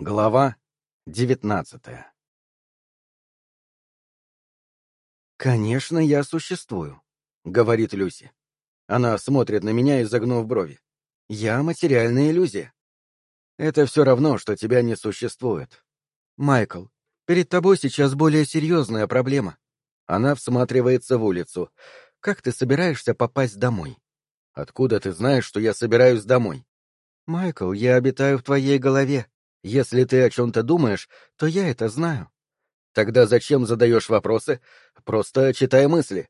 Глава девятнадцатая «Конечно, я существую», — говорит Люси. Она смотрит на меня, изогнув брови. «Я материальная иллюзия. Это все равно, что тебя не существует. Майкл, перед тобой сейчас более серьезная проблема. Она всматривается в улицу. Как ты собираешься попасть домой? Откуда ты знаешь, что я собираюсь домой? Майкл, я обитаю в твоей голове. Если ты о чем-то думаешь, то я это знаю. Тогда зачем задаешь вопросы? Просто читай мысли.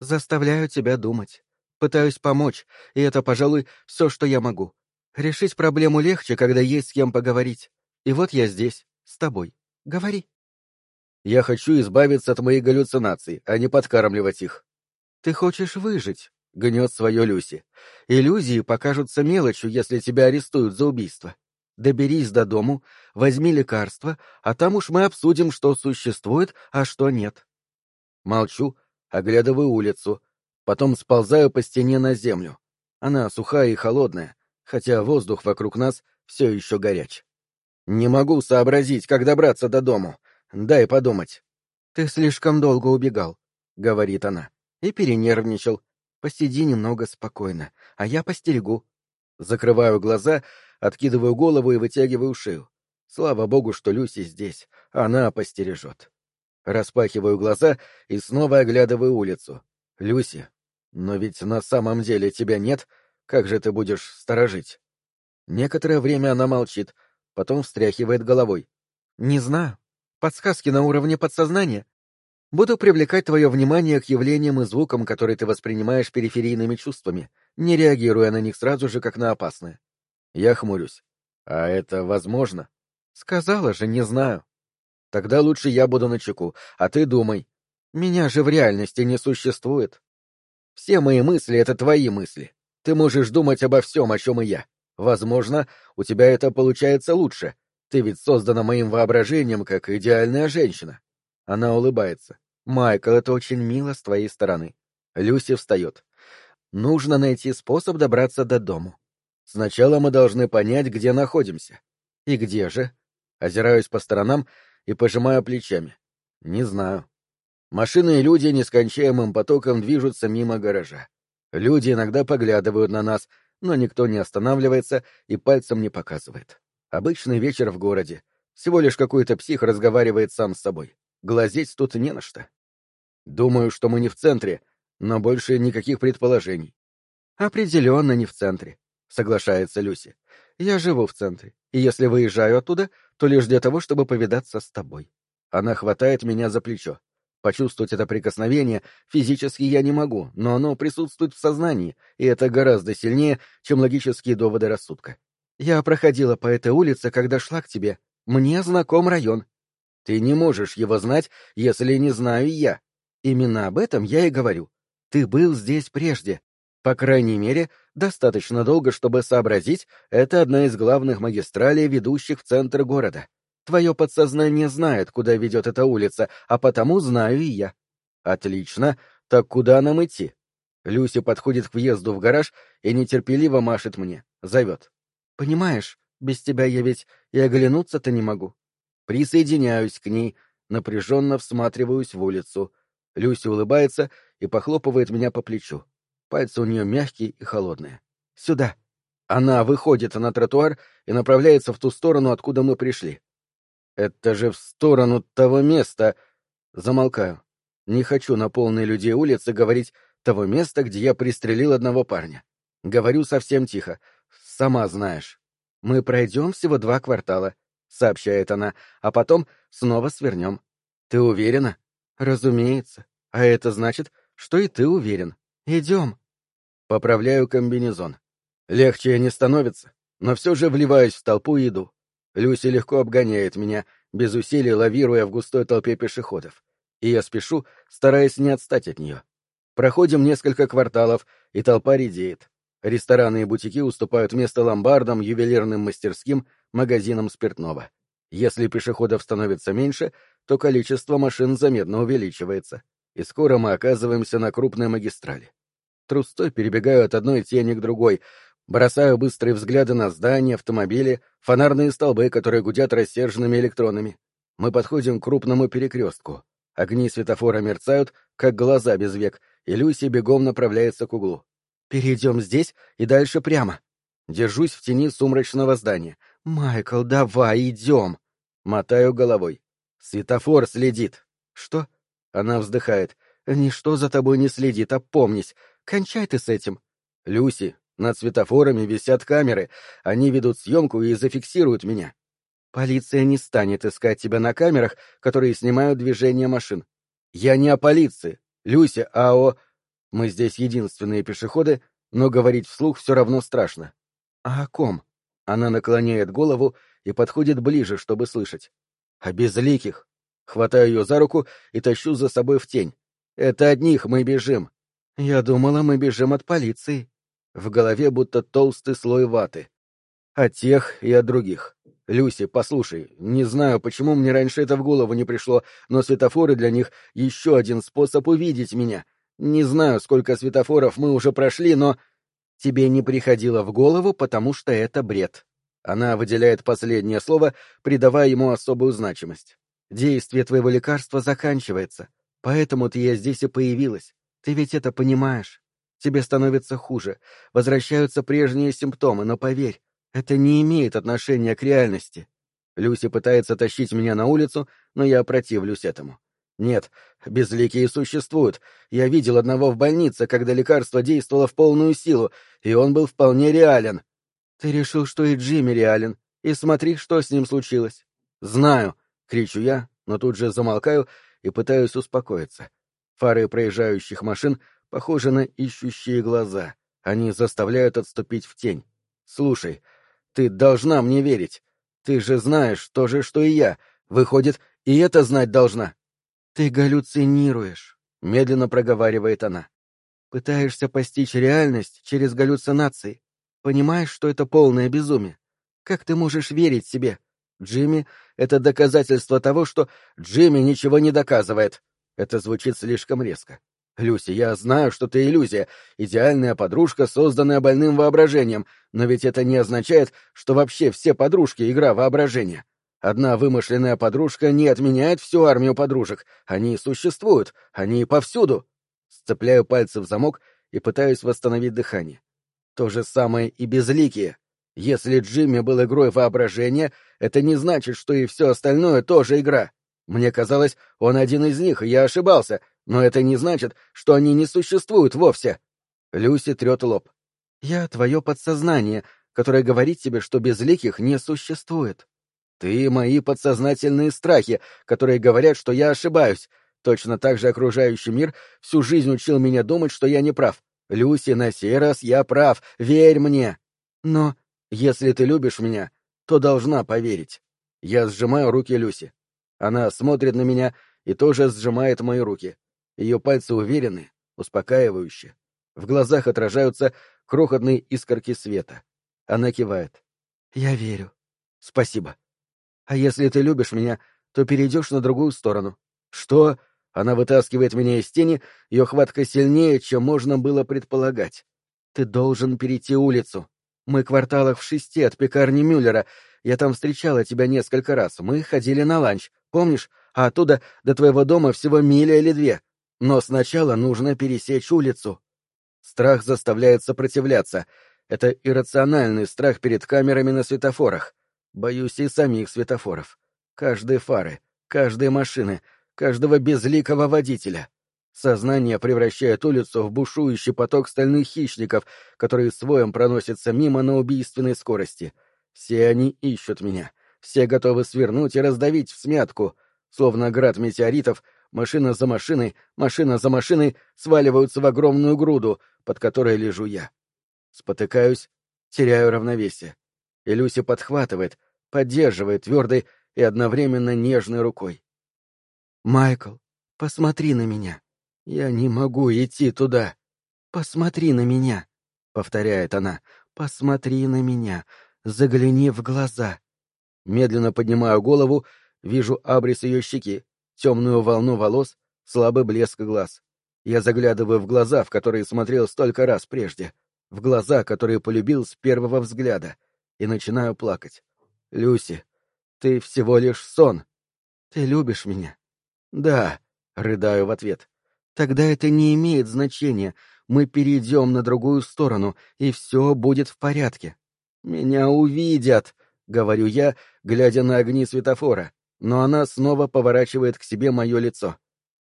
Заставляю тебя думать. Пытаюсь помочь, и это, пожалуй, все, что я могу. Решить проблему легче, когда есть с кем поговорить. И вот я здесь, с тобой. Говори. Я хочу избавиться от моих галлюцинаций, а не подкармливать их. Ты хочешь выжить, — гнет свое Люси. Иллюзии покажутся мелочью, если тебя арестуют за убийство. Доберись до дому, возьми лекарство, а там уж мы обсудим, что существует, а что нет. Молчу, оглядываю улицу, потом сползаю по стене на землю. Она сухая и холодная, хотя воздух вокруг нас все еще горяч. Не могу сообразить, как добраться до дому. Дай подумать. Ты слишком долго убегал, — говорит она, — и перенервничал. Посиди немного спокойно, а я постерегу. Закрываю глаза откидываю голову и вытягиваю шею. Слава богу, что Люси здесь, она постережет. Распахиваю глаза и снова оглядываю улицу. Люси, но ведь на самом деле тебя нет, как же ты будешь сторожить? Некоторое время она молчит, потом встряхивает головой. Не знаю. Подсказки на уровне подсознания. Буду привлекать твое внимание к явлениям и звукам, которые ты воспринимаешь периферийными чувствами, не реагируя на них сразу же, как на опасные. Я хмурюсь. А это возможно? Сказала же, не знаю. Тогда лучше я буду на чеку, а ты думай. Меня же в реальности не существует. Все мои мысли — это твои мысли. Ты можешь думать обо всем, о чем и я. Возможно, у тебя это получается лучше. Ты ведь создана моим воображением, как идеальная женщина. Она улыбается. Майкл, это очень мило с твоей стороны. Люси встает. Нужно найти способ добраться до дому. Сначала мы должны понять, где находимся. И где же? Озираюсь по сторонам и пожимаю плечами. Не знаю. Машины и люди нескончаемым потоком движутся мимо гаража. Люди иногда поглядывают на нас, но никто не останавливается и пальцем не показывает. Обычный вечер в городе. Всего лишь какой-то псих разговаривает сам с собой. Глазеть тут не на что. Думаю, что мы не в центре, но больше никаких предположений. Определенно не в центре. — соглашается Люси. «Я живу в центре, и если выезжаю оттуда, то лишь для того, чтобы повидаться с тобой». Она хватает меня за плечо. Почувствовать это прикосновение физически я не могу, но оно присутствует в сознании, и это гораздо сильнее, чем логические доводы рассудка. Я проходила по этой улице, когда шла к тебе. Мне знаком район. Ты не можешь его знать, если не знаю я. Именно об этом я и говорю. Ты был здесь прежде, по крайней мере, достаточно долго, чтобы сообразить, это одна из главных магистралей, ведущих в центр города. Твое подсознание знает, куда ведет эта улица, а потому знаю и я. Отлично. Так куда нам идти? Люси подходит к въезду в гараж и нетерпеливо машет мне. Зовет. Понимаешь, без тебя я ведь и оглянуться-то не могу. Присоединяюсь к ней, напряженно всматриваюсь в улицу. Люси улыбается и похлопывает меня по плечу. Пальцы у нее мягкие и холодные. «Сюда!» Она выходит на тротуар и направляется в ту сторону, откуда мы пришли. «Это же в сторону того места...» Замолкаю. Не хочу на полной людей улице говорить того места, где я пристрелил одного парня. Говорю совсем тихо. Сама знаешь. Мы пройдем всего два квартала, сообщает она, а потом снова свернем. Ты уверена? Разумеется. А это значит, что и ты уверен. Идем. Поправляю комбинезон. Легче не становится, но все же вливаюсь в толпу и иду. Люси легко обгоняет меня, без усилий лавируя в густой толпе пешеходов. И я спешу, стараясь не отстать от нее. Проходим несколько кварталов, и толпа редеет. Рестораны и бутики уступают место ломбардам, ювелирным мастерским, магазинам спиртного. Если пешеходов становится меньше, то количество машин заметно увеличивается, и скоро мы оказываемся на крупной магистрали. Трустой перебегаю от одной тени к другой. Бросаю быстрые взгляды на здания, автомобили, фонарные столбы, которые гудят рассерженными электронами. Мы подходим к крупному перекрестку. Огни светофора мерцают, как глаза без век, и Люси бегом направляется к углу. «Перейдем здесь и дальше прямо». Держусь в тени сумрачного здания. «Майкл, давай, идем!» Мотаю головой. «Светофор следит». «Что?» Она вздыхает. «Ничто за тобой не следит, опомнись. Кончай ты с этим». «Люси, над светофорами висят камеры. Они ведут съемку и зафиксируют меня. Полиция не станет искать тебя на камерах, которые снимают движение машин. Я не о полиции. Люся, а о... Мы здесь единственные пешеходы, но говорить вслух все равно страшно. А о ком? Она наклоняет голову и подходит ближе, чтобы слышать. О безликих. Хватаю ее за руку и тащу за собой в тень. Это от них мы бежим. Я думала, мы бежим от полиции. В голове будто толстый слой ваты. От тех и от других. Люси, послушай, не знаю, почему мне раньше это в голову не пришло, но светофоры для них — еще один способ увидеть меня. Не знаю, сколько светофоров мы уже прошли, но... Тебе не приходило в голову, потому что это бред. Она выделяет последнее слово, придавая ему особую значимость. Действие твоего лекарства заканчивается, поэтому-то я здесь и появилась. Ты ведь это понимаешь. Тебе становится хуже, возвращаются прежние симптомы, но поверь, это не имеет отношения к реальности. Люси пытается тащить меня на улицу, но я противлюсь этому. Нет, безликие существуют. Я видел одного в больнице, когда лекарство действовало в полную силу, и он был вполне реален. Ты решил, что и Джимми реален, и смотри, что с ним случилось. Знаю, кричу я, но тут же замолкаю и пытаюсь успокоиться. Фары проезжающих машин похожи на ищущие глаза. Они заставляют отступить в тень. Слушай, ты должна мне верить. Ты же знаешь то же, что и я. Выходит, и это знать должна. Ты галлюцинируешь, медленно проговаривает она. Пытаешься постичь реальность через галлюцинации. Понимаешь, что это полное безумие? Как ты можешь верить себе? Джимми — это доказательство того, что Джимми ничего не доказывает. Это звучит слишком резко. Люси, я знаю, что ты иллюзия, идеальная подружка, созданная больным воображением, но ведь это не означает, что вообще все подружки — игра воображения. Одна вымышленная подружка не отменяет всю армию подружек. Они существуют, они повсюду. Сцепляю пальцы в замок и пытаюсь восстановить дыхание. То же самое и безликие. Если Джимми был игрой воображения, это не значит, что и все остальное тоже игра. Мне казалось, он один из них, и я ошибался, но это не значит, что они не существуют вовсе. Люси трет лоб. Я твое подсознание, которое говорит тебе, что безликих не существует. Ты мои подсознательные страхи, которые говорят, что я ошибаюсь. Точно так же окружающий мир всю жизнь учил меня думать, что я не прав. Люси, на сей раз я прав, верь мне. Но если ты любишь меня, то должна поверить. Я сжимаю руки Люси. Она смотрит на меня и тоже сжимает мои руки. Ее пальцы уверены, успокаивающие. В глазах отражаются крохотные искорки света. Она кивает. «Я верю. Спасибо. А если ты любишь меня, то перейдешь на другую сторону». «Что?» Она вытаскивает меня из тени, ее хватка сильнее, чем можно было предполагать. «Ты должен перейти улицу. Мы кварталах в шести от пекарни Мюллера. Я там встречала тебя несколько раз. Мы ходили на ланч, помнишь? А оттуда до твоего дома всего миля или две. Но сначала нужно пересечь улицу. Страх заставляет сопротивляться. Это иррациональный страх перед камерами на светофорах. Боюсь и самих светофоров. Каждой фары, каждой машины, каждого безликого водителя. Сознание превращает улицу в бушующий поток стальных хищников, которые своем проносятся мимо на убийственной скорости. Все они ищут меня. Все готовы свернуть и раздавить в смятку. Словно град метеоритов, машина за машиной, машина за машиной сваливаются в огромную груду, под которой лежу я. Спотыкаюсь, теряю равновесие. И Люси подхватывает, поддерживает твердой и одновременно нежной рукой. «Майкл, посмотри на меня!» «Я не могу идти туда. Посмотри на меня», — повторяет она. «Посмотри на меня. Загляни в глаза». Медленно поднимаю голову, вижу абрис ее щеки, темную волну волос, слабый блеск глаз. Я заглядываю в глаза, в которые смотрел столько раз прежде. в глаза, которые полюбил с первого взгляда, и начинаю плакать. «Люси, ты всего лишь сон. Ты любишь меня?» «Да», — рыдаю в ответ. «Тогда это не имеет значения. Мы перейдем на другую сторону, и все будет в порядке». «Меня увидят», — говорю я, глядя на огни светофора, но она снова поворачивает к себе мое лицо.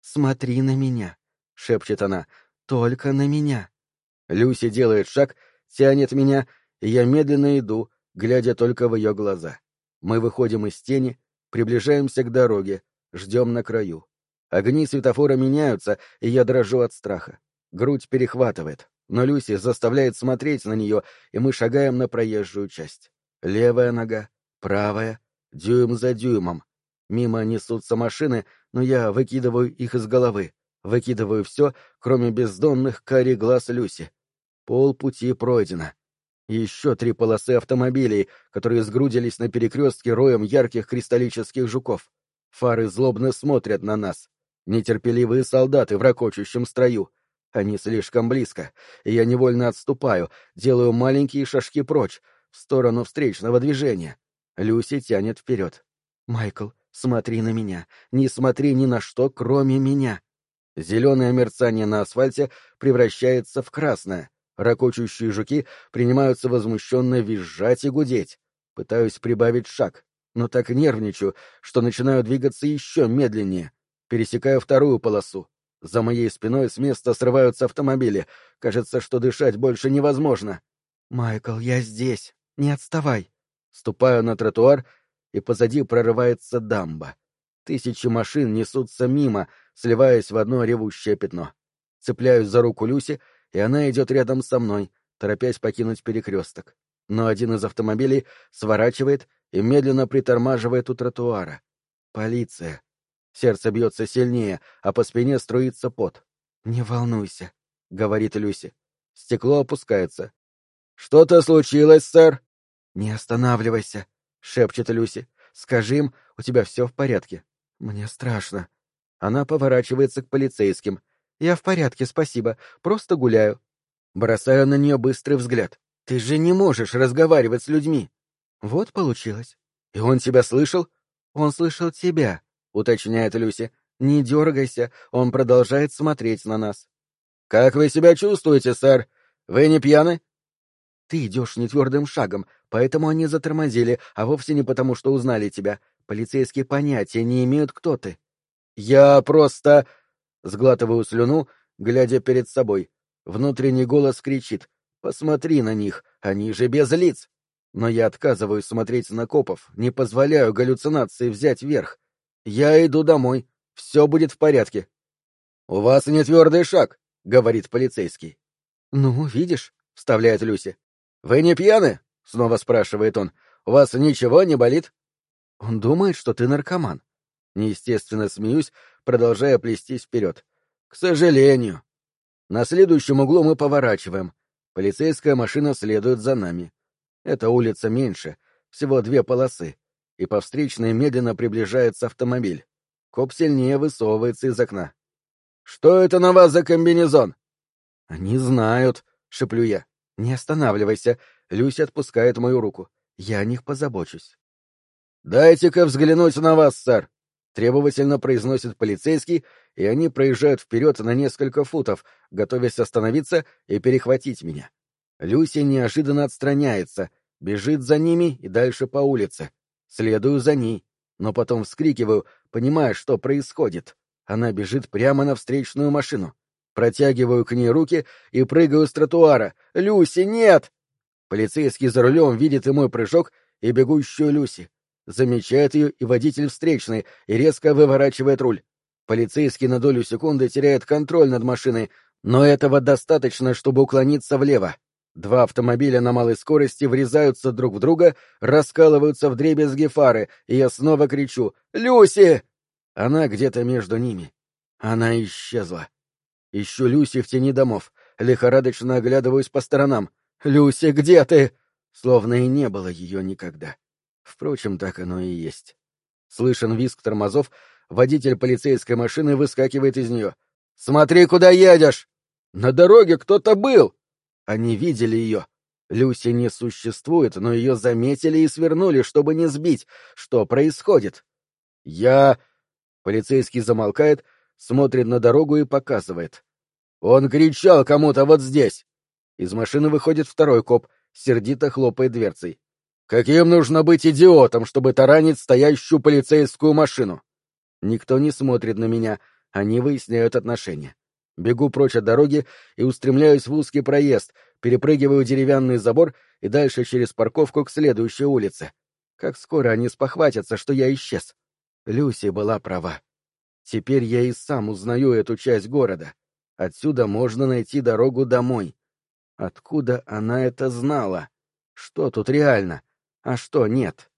«Смотри на меня», — шепчет она, — «только на меня». Люси делает шаг, тянет меня, и я медленно иду, глядя только в ее глаза. Мы выходим из тени, приближаемся к дороге, ждем на краю. Огни светофора меняются, и я дрожу от страха. Грудь перехватывает, но Люси заставляет смотреть на нее, и мы шагаем на проезжую часть. Левая нога, правая, дюйм за дюймом. Мимо несутся машины, но я выкидываю их из головы. Выкидываю все, кроме бездонных кари глаз Люси. Полпути пройдено. Еще три полосы автомобилей, которые сгрудились на перекрестке роем ярких кристаллических жуков. Фары злобно смотрят на нас. Нетерпеливые солдаты в ракочущем строю. Они слишком близко, и я невольно отступаю, делаю маленькие шажки прочь, в сторону встречного движения. Люси тянет вперед. «Майкл, смотри на меня. Не смотри ни на что, кроме меня». Зеленое мерцание на асфальте превращается в красное. Рокочущие жуки принимаются возмущенно визжать и гудеть. Пытаюсь прибавить шаг, но так нервничаю, что начинаю двигаться еще медленнее. Пересекаю вторую полосу. За моей спиной с места срываются автомобили. Кажется, что дышать больше невозможно. «Майкл, я здесь. Не отставай». Ступаю на тротуар, и позади прорывается дамба. Тысячи машин несутся мимо, сливаясь в одно ревущее пятно. Цепляюсь за руку Люси — и она идет рядом со мной, торопясь покинуть перекресток. Но один из автомобилей сворачивает и медленно притормаживает у тротуара. Полиция. Сердце бьется сильнее, а по спине струится пот. «Не волнуйся», — говорит Люси. Стекло опускается. «Что-то случилось, сэр?» «Не останавливайся», — шепчет Люси. «Скажи им, у тебя все в порядке». «Мне страшно». Она поворачивается к полицейским. «Я в порядке, спасибо. Просто гуляю». Бросаю на нее быстрый взгляд. «Ты же не можешь разговаривать с людьми». «Вот получилось». «И он тебя слышал?» «Он слышал тебя», — уточняет Люси. «Не дергайся, он продолжает смотреть на нас». «Как вы себя чувствуете, сэр? Вы не пьяны?» «Ты идешь нетвердым шагом, поэтому они затормозили, а вовсе не потому, что узнали тебя. Полицейские понятия не имеют, кто ты». «Я просто...» Сглатываю слюну, глядя перед собой. Внутренний голос кричит «Посмотри на них, они же без лиц!» Но я отказываюсь смотреть на копов, не позволяю галлюцинации взять верх. Я иду домой, все будет в порядке. «У вас не твердый шаг», — говорит полицейский. «Ну, видишь», — вставляет Люси. «Вы не пьяны?» — снова спрашивает он. «У вас ничего не болит?» Он думает, что ты наркоман. Неестественно смеюсь, продолжая плестись вперед. «К сожалению». На следующем углу мы поворачиваем. Полицейская машина следует за нами. Эта улица меньше, всего две полосы, и по встречной медленно приближается автомобиль. Коп сильнее высовывается из окна. «Что это на вас за комбинезон?» «Они знают», — шеплю я. «Не останавливайся». Люся отпускает мою руку. «Я о них позабочусь». «Дайте-ка взглянуть на вас, сэр», требовательно произносит полицейский, и они проезжают вперед на несколько футов, готовясь остановиться и перехватить меня. Люси неожиданно отстраняется, бежит за ними и дальше по улице. Следую за ней, но потом вскрикиваю, понимая, что происходит. Она бежит прямо на встречную машину. Протягиваю к ней руки и прыгаю с тротуара. «Люси, нет!» Полицейский за рулем видит и мой прыжок, и бегущую Люси. Замечает ее и водитель встречный, и резко выворачивает руль. Полицейский на долю секунды теряет контроль над машиной, но этого достаточно, чтобы уклониться влево. Два автомобиля на малой скорости врезаются друг в друга, раскалываются в дребезги фары, и я снова кричу «Люси!». Она где-то между ними. Она исчезла. Ищу Люси в тени домов, лихорадочно оглядываюсь по сторонам. «Люси, где ты?» Словно и не было ее никогда. Впрочем, так оно и есть. Слышен визг тормозов, водитель полицейской машины выскакивает из нее. «Смотри, куда едешь!» «На дороге кто-то был!» Они видели ее. Люси не существует, но ее заметили и свернули, чтобы не сбить. Что происходит? Я... Полицейский замолкает, смотрит на дорогу и показывает. Он кричал кому-то вот здесь. Из машины выходит второй коп, сердито хлопает дверцей. Каким нужно быть идиотом, чтобы таранить стоящую полицейскую машину? Никто не смотрит на меня, они выясняют отношения. Бегу прочь от дороги и устремляюсь в узкий проезд, перепрыгиваю деревянный забор и дальше через парковку к следующей улице. Как скоро они спохватятся, что я исчез. Люси была права. Теперь я и сам узнаю эту часть города. Отсюда можно найти дорогу домой. Откуда она это знала? Что тут реально, а что нет?